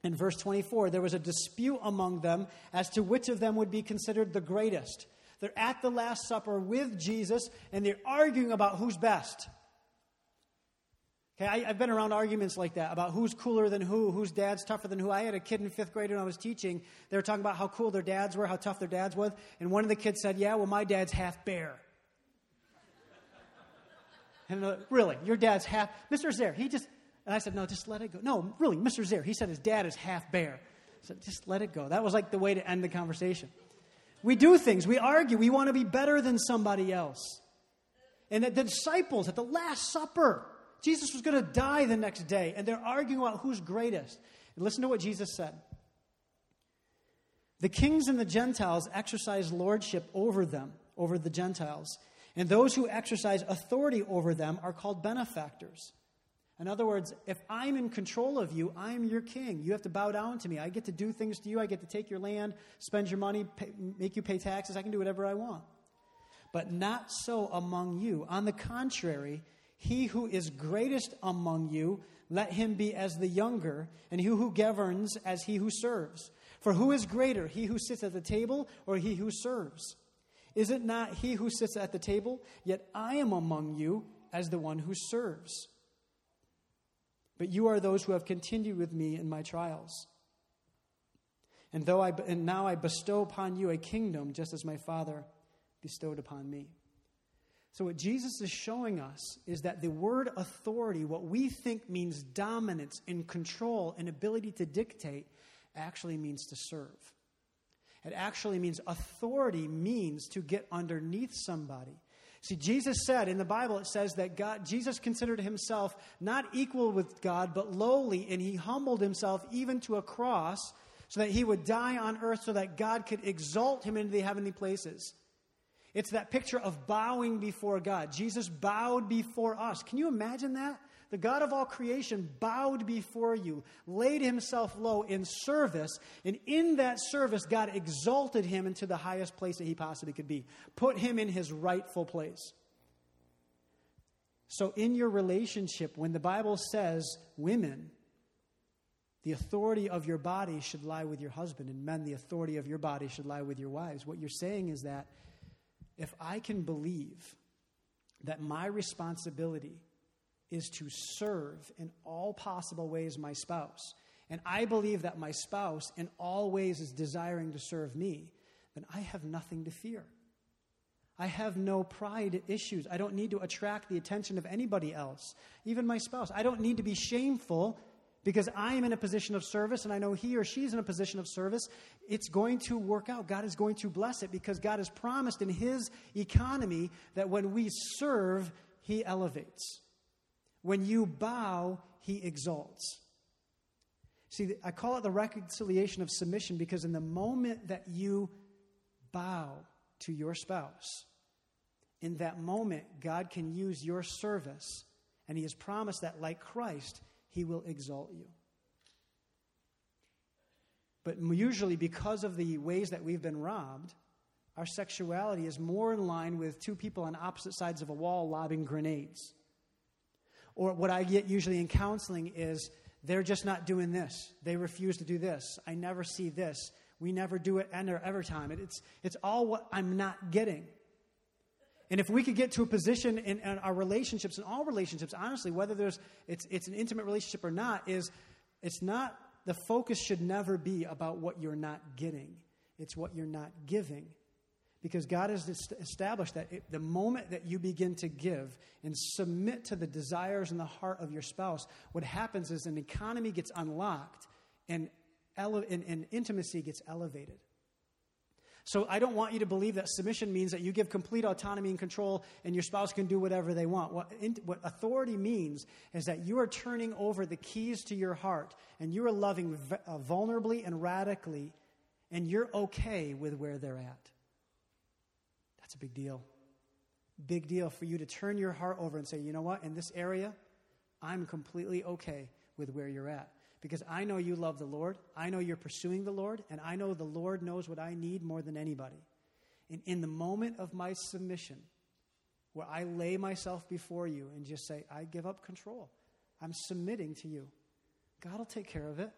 in verse 24, there was a dispute among them as to which of them would be considered the greatest. They're at the Last Supper with Jesus and they're arguing about who's best. Okay, I, have been around arguments like that about who's cooler than who, whose dad's tougher than who. I had a kid in fifth grade when I was teaching. They were talking about how cool their dads were, how tough their dads was, and one of the kids said, "Yeah, well, my dad's half bear." And uh, really, your dad's half. Mr. Zare, he just and I said, no, just let it go. No, really, Mr. Zare, he said his dad is half bear. I said, just let it go. That was like the way to end the conversation. We do things, we argue, we want to be better than somebody else. And the disciples at the Last Supper, Jesus was going to die the next day, and they're arguing about who's greatest. And listen to what Jesus said. The kings and the Gentiles exercise lordship over them, over the Gentiles, and those who exercise authority over them are called benefactors. In other words, if I'm in control of you, I'm your king. You have to bow down to me. I get to do things to you. I get to take your land, spend your money, pay, make you pay taxes. I can do whatever I want. But not so among you. On the contrary, he who is greatest among you, let him be as the younger, and he who governs as he who serves. For who is greater, he who sits at the table or he who serves? Is it not he who sits at the table? Yet I am among you as the one who serves. But you are those who have continued with me in my trials. And, though I, and now I bestow upon you a kingdom, just as my Father bestowed upon me. So, what Jesus is showing us is that the word authority, what we think means dominance and control and ability to dictate, actually means to serve. It actually means authority means to get underneath somebody. See, Jesus said in the Bible, it says that God, Jesus considered himself not equal with God, but lowly, and he humbled himself even to a cross so that he would die on earth so that God could exalt him into the heavenly places. It's that picture of bowing before God. Jesus bowed before us. Can you imagine that? The God of all creation bowed before you, laid himself low in service, and in that service, God exalted him into the highest place that he possibly could be, put him in his rightful place. So, in your relationship, when the Bible says, women, the authority of your body should lie with your husband, and men, the authority of your body should lie with your wives, what you're saying is that if I can believe that my responsibility is to serve in all possible ways my spouse, and I believe that my spouse in all ways is desiring to serve me, then I have nothing to fear. I have no pride issues. I don't need to attract the attention of anybody else, even my spouse. I don't need to be shameful because I am in a position of service and I know he or she's in a position of service. It's going to work out. God is going to bless it because God has promised in his economy that when we serve, he elevates. When you bow, he exalts. See, I call it the reconciliation of submission because in the moment that you bow to your spouse, in that moment, God can use your service, and He has promised that, like Christ, He will exalt you. But usually, because of the ways that we've been robbed, our sexuality is more in line with two people on opposite sides of a wall lobbing grenades. Or what I get usually in counseling is they're just not doing this. They refuse to do this. I never see this. We never do it and every time. It's, it's all what I'm not getting. And if we could get to a position in, in our relationships, in all relationships, honestly, whether there's it's, it's an intimate relationship or not, is it's not the focus should never be about what you're not getting. It's what you're not giving. Because God has established that it, the moment that you begin to give and submit to the desires in the heart of your spouse, what happens is an economy gets unlocked and, ele- and, and intimacy gets elevated. So I don't want you to believe that submission means that you give complete autonomy and control and your spouse can do whatever they want. What, in, what, authority means is that you are turning over the keys to your heart and you are loving vulnerably and radically and you're okay with where they're at. That's a big deal. Big deal for you to turn your heart over and say, you know what, in this area, I'm completely okay with where you're at. Because I know you love the Lord, I know you're pursuing the Lord, and I know the Lord knows what I need more than anybody. And in the moment of my submission, where I lay myself before you and just say, I give up control, I'm submitting to you, God will take care of it.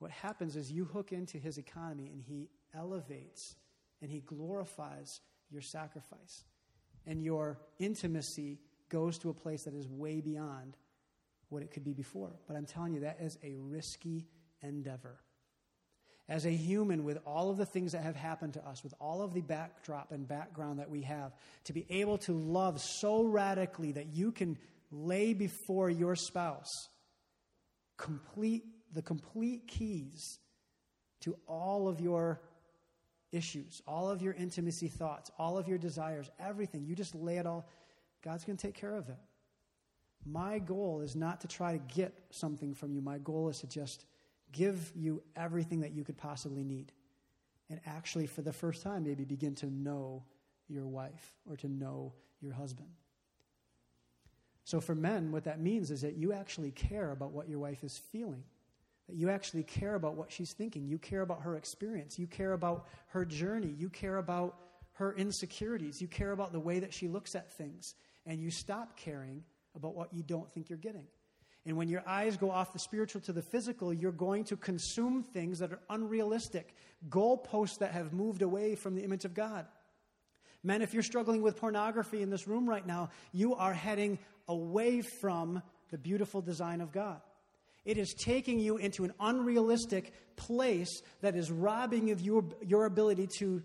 What happens is you hook into his economy and he elevates and he glorifies your sacrifice. And your intimacy goes to a place that is way beyond what it could be before. But I'm telling you, that is a risky endeavor. As a human, with all of the things that have happened to us, with all of the backdrop and background that we have, to be able to love so radically that you can lay before your spouse complete the complete keys to all of your issues, all of your intimacy thoughts, all of your desires, everything. You just lay it all. God's going to take care of it. My goal is not to try to get something from you. My goal is to just give you everything that you could possibly need. And actually, for the first time, maybe begin to know your wife or to know your husband. So, for men, what that means is that you actually care about what your wife is feeling. That you actually care about what she's thinking. You care about her experience. You care about her journey. You care about her insecurities. You care about the way that she looks at things. And you stop caring about what you don't think you're getting. And when your eyes go off the spiritual to the physical, you're going to consume things that are unrealistic, goalposts that have moved away from the image of God. Men, if you're struggling with pornography in this room right now, you are heading away from the beautiful design of God. It is taking you into an unrealistic place that is robbing of your, your ability to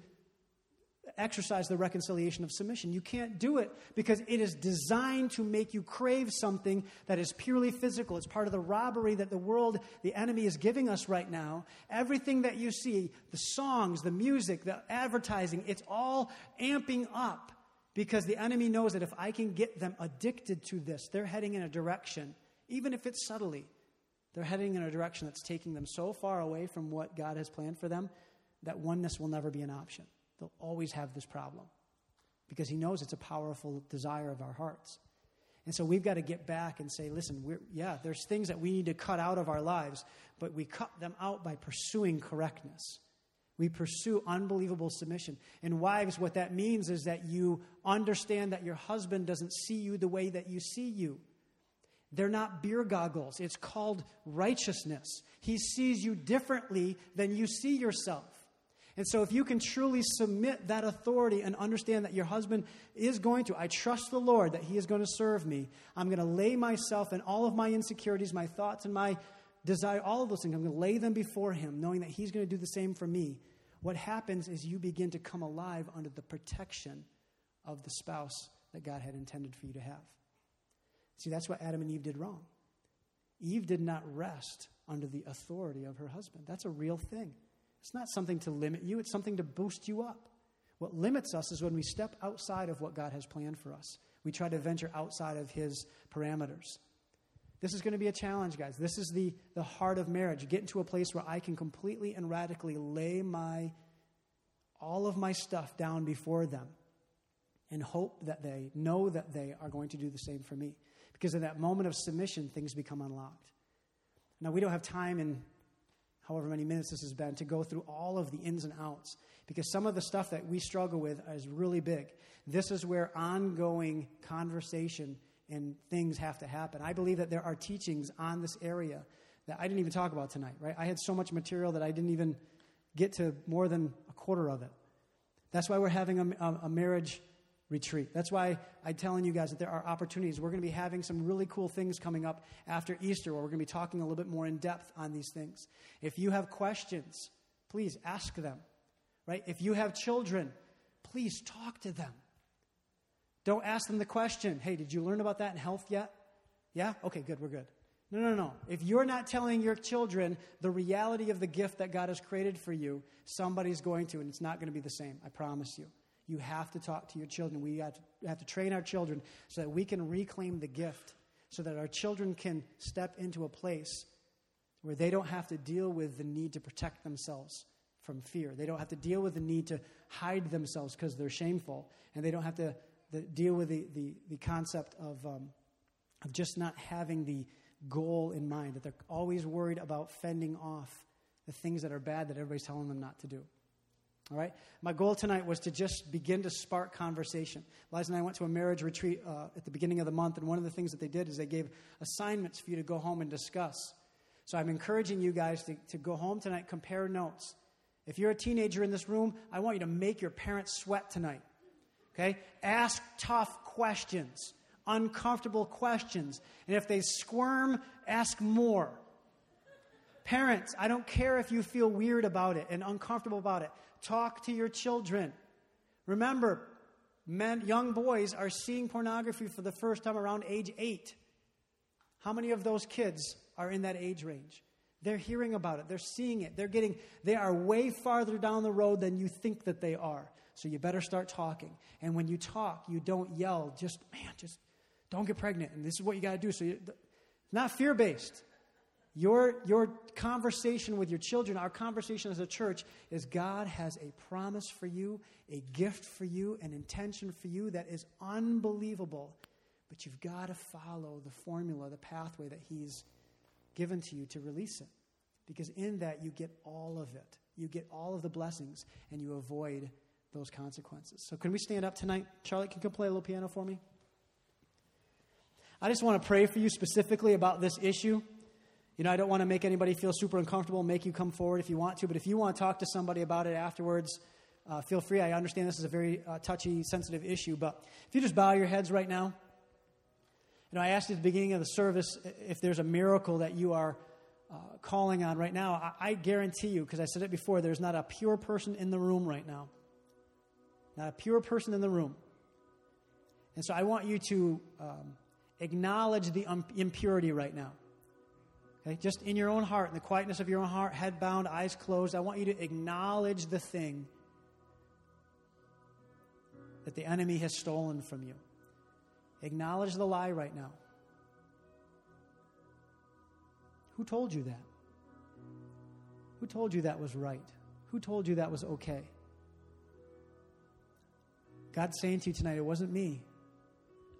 exercise the reconciliation of submission. You can't do it because it is designed to make you crave something that is purely physical. It's part of the robbery that the world, the enemy, is giving us right now. Everything that you see, the songs, the music, the advertising, it's all amping up because the enemy knows that if I can get them addicted to this, they're heading in a direction, even if it's subtly they're heading in a direction that's taking them so far away from what God has planned for them that oneness will never be an option. They'll always have this problem because He knows it's a powerful desire of our hearts. And so we've got to get back and say, listen, yeah, there's things that we need to cut out of our lives, but we cut them out by pursuing correctness. We pursue unbelievable submission. And wives, what that means is that you understand that your husband doesn't see you the way that you see you. They're not beer goggles. It's called righteousness. He sees you differently than you see yourself. And so, if you can truly submit that authority and understand that your husband is going to, I trust the Lord that he is going to serve me. I'm going to lay myself and all of my insecurities, my thoughts, and my desire, all of those things, I'm going to lay them before him, knowing that he's going to do the same for me. What happens is you begin to come alive under the protection of the spouse that God had intended for you to have. See, that's what Adam and Eve did wrong. Eve did not rest under the authority of her husband. That's a real thing. It's not something to limit you, it's something to boost you up. What limits us is when we step outside of what God has planned for us. We try to venture outside of his parameters. This is going to be a challenge, guys. This is the, the heart of marriage. Get into a place where I can completely and radically lay my all of my stuff down before them and hope that they know that they are going to do the same for me. Because in that moment of submission, things become unlocked. Now, we don't have time in however many minutes this has been to go through all of the ins and outs because some of the stuff that we struggle with is really big. This is where ongoing conversation and things have to happen. I believe that there are teachings on this area that I didn't even talk about tonight, right? I had so much material that I didn't even get to more than a quarter of it. That's why we're having a, a, a marriage retreat. That's why I'm telling you guys that there are opportunities. We're going to be having some really cool things coming up after Easter where we're going to be talking a little bit more in depth on these things. If you have questions, please ask them, right? If you have children, please talk to them. Don't ask them the question, hey, did you learn about that in health yet? Yeah? Okay, good, we're good. No, no, no. If you're not telling your children the reality of the gift that God has created for you, somebody's going to, and it's not going to be the same. I promise you. You have to talk to your children. We have to, have to train our children so that we can reclaim the gift, so that our children can step into a place where they don't have to deal with the need to protect themselves from fear. They don't have to deal with the need to hide themselves because they're shameful, and they don't have to the, deal with the, the, the concept of, um, of just not having the goal in mind, that they're always worried about fending off the things that are bad that everybody's telling them not to do. All right? My goal tonight was to just begin to spark conversation. Liza and I went to a marriage retreat uh, at the beginning of the month, and one of the things that they did is they gave assignments for you to go home and discuss. So I'm encouraging you guys to, to go home tonight, compare notes. If you're a teenager in this room, I want you to make your parents sweat tonight. Okay? Ask tough questions, uncomfortable questions. And if they squirm, ask more. Parents, I don't care if you feel weird about it and uncomfortable about it. Talk to your children. Remember, men, young boys are seeing pornography for the first time around age eight. How many of those kids are in that age range? They're hearing about it. They're seeing it. They're getting, they are way farther down the road than you think that they are. So you better start talking. And when you talk, you don't yell, just, man, just don't get pregnant. And this is what you got to do. So you, not fear based. Your, your conversation with your children, our conversation as a church, is God has a promise for you, a gift for you, an intention for you that is unbelievable. But you've got to follow the formula, the pathway that He's given to you to release it. Because in that, you get all of it. You get all of the blessings, and you avoid those consequences. So, can we stand up tonight? Charlotte, can you play a little piano for me? I just want to pray for you specifically about this issue. You know, I don't want to make anybody feel super uncomfortable, make you come forward if you want to, but if you want to talk to somebody about it afterwards, uh, feel free. I understand this is a very uh, touchy, sensitive issue, but if you just bow your heads right now. You know, I asked at the beginning of the service if there's a miracle that you are uh, calling on right now. I, I guarantee you, because I said it before, there's not a pure person in the room right now not a pure person in the room. And so I want you to um, acknowledge the um, impurity right now. Okay, just in your own heart, in the quietness of your own heart, head bound, eyes closed, I want you to acknowledge the thing that the enemy has stolen from you. Acknowledge the lie right now. Who told you that? Who told you that was right? Who told you that was okay? God's saying to you tonight, it wasn't me.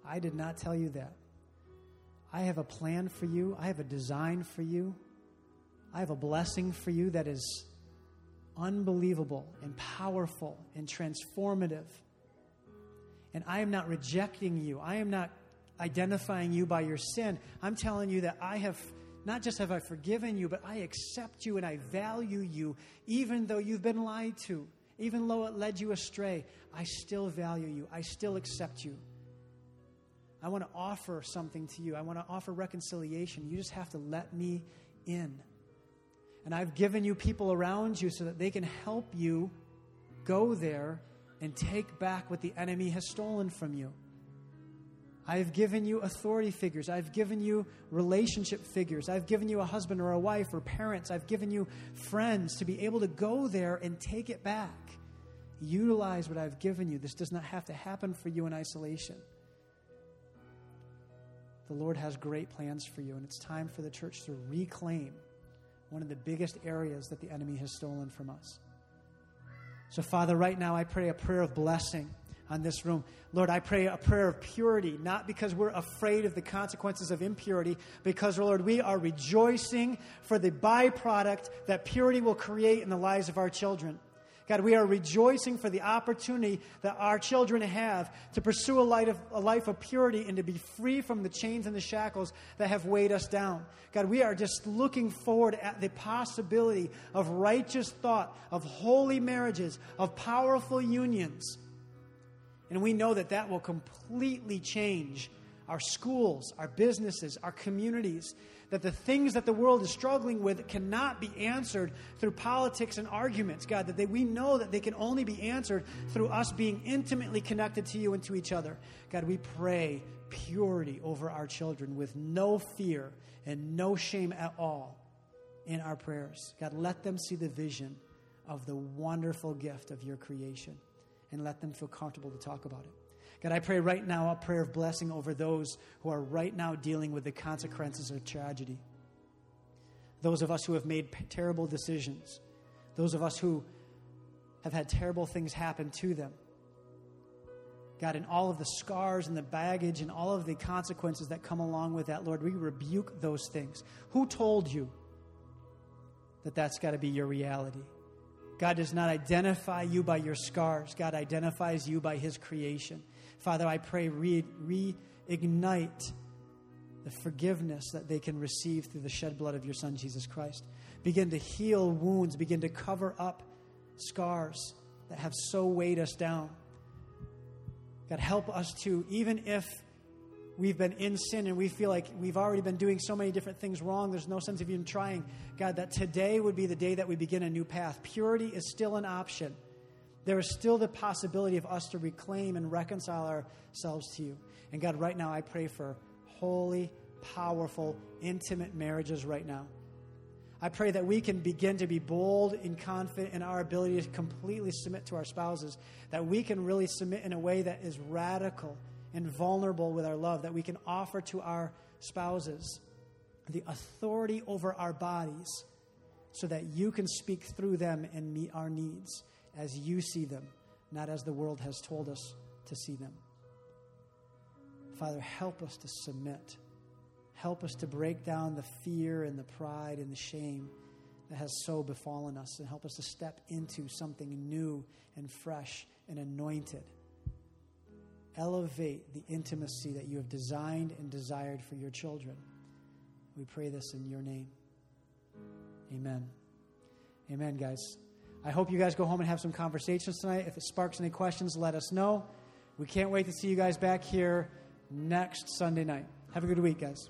I did not tell you that. I have a plan for you, I have a design for you, I have a blessing for you that is unbelievable and powerful and transformative. And I am not rejecting you. I am not identifying you by your sin. I'm telling you that I have not just have I forgiven you, but I accept you and I value you, even though you've been lied to. Even though it led you astray, I still value you. I still accept you. I want to offer something to you. I want to offer reconciliation. You just have to let me in. And I've given you people around you so that they can help you go there and take back what the enemy has stolen from you. I've given you authority figures. I've given you relationship figures. I've given you a husband or a wife or parents. I've given you friends to be able to go there and take it back. Utilize what I've given you. This does not have to happen for you in isolation. The Lord has great plans for you, and it's time for the church to reclaim one of the biggest areas that the enemy has stolen from us. So, Father, right now I pray a prayer of blessing on this room. Lord, I pray a prayer of purity, not because we're afraid of the consequences of impurity, because, Lord, we are rejoicing for the byproduct that purity will create in the lives of our children. God, we are rejoicing for the opportunity that our children have to pursue a, life of, a life of purity and to be free from the chains and the shackles that have weighed us down. God, we are just looking forward at the possibility of righteous thought, of holy marriages, of powerful unions. And we know that that will completely change our schools, our businesses, our communities that the things that the world is struggling with cannot be answered through politics and arguments, God, that they, we know that they can only be answered through us being intimately connected to you and to each other. God, we pray purity over our children with no fear and no shame at all in our prayers. God, let them see the vision of the wonderful gift of your creation and let them feel comfortable to talk about it. God, I pray right now a prayer of blessing over those who are right now dealing with the consequences of tragedy. Those of us who have made terrible decisions. Those of us who have had terrible things happen to them. God, in all of the scars and the baggage and all of the consequences that come along with that, Lord, we rebuke those things. Who told you that that's got to be your reality? God does not identify you by your scars. God identifies you by his creation. Father, I pray, re- reignite the forgiveness that they can receive through the shed blood of your Son, Jesus Christ. Begin to heal wounds, begin to cover up scars that have so weighed us down. God, help us to, even if we've been in sin and we feel like we've already been doing so many different things wrong, there's no sense of even trying. God, that today would be the day that we begin a new path. Purity is still an option there is still the possibility of us to reclaim and reconcile ourselves to you. And God, right now, I pray for holy, powerful, intimate marriages right now. I pray that we can begin to be bold and confident in our ability to completely submit to our spouses, that we can really submit in a way that is radical and vulnerable with our love, that we can offer to our spouses the authority over our bodies so that you can speak through them and meet our needs as you see them, not as the world has told us to see them. Father, help us to submit. Help us to break down the fear and the pride and the shame that has so befallen us, and help us to step into something new and fresh and anointed. Elevate the intimacy that you have designed and desired for your children. We pray this in your name. Amen. Amen, guys. I hope you guys go home and have some conversations tonight. If it sparks any questions, let us know. We can't wait to see you guys back here next Sunday night. Have a good week, guys.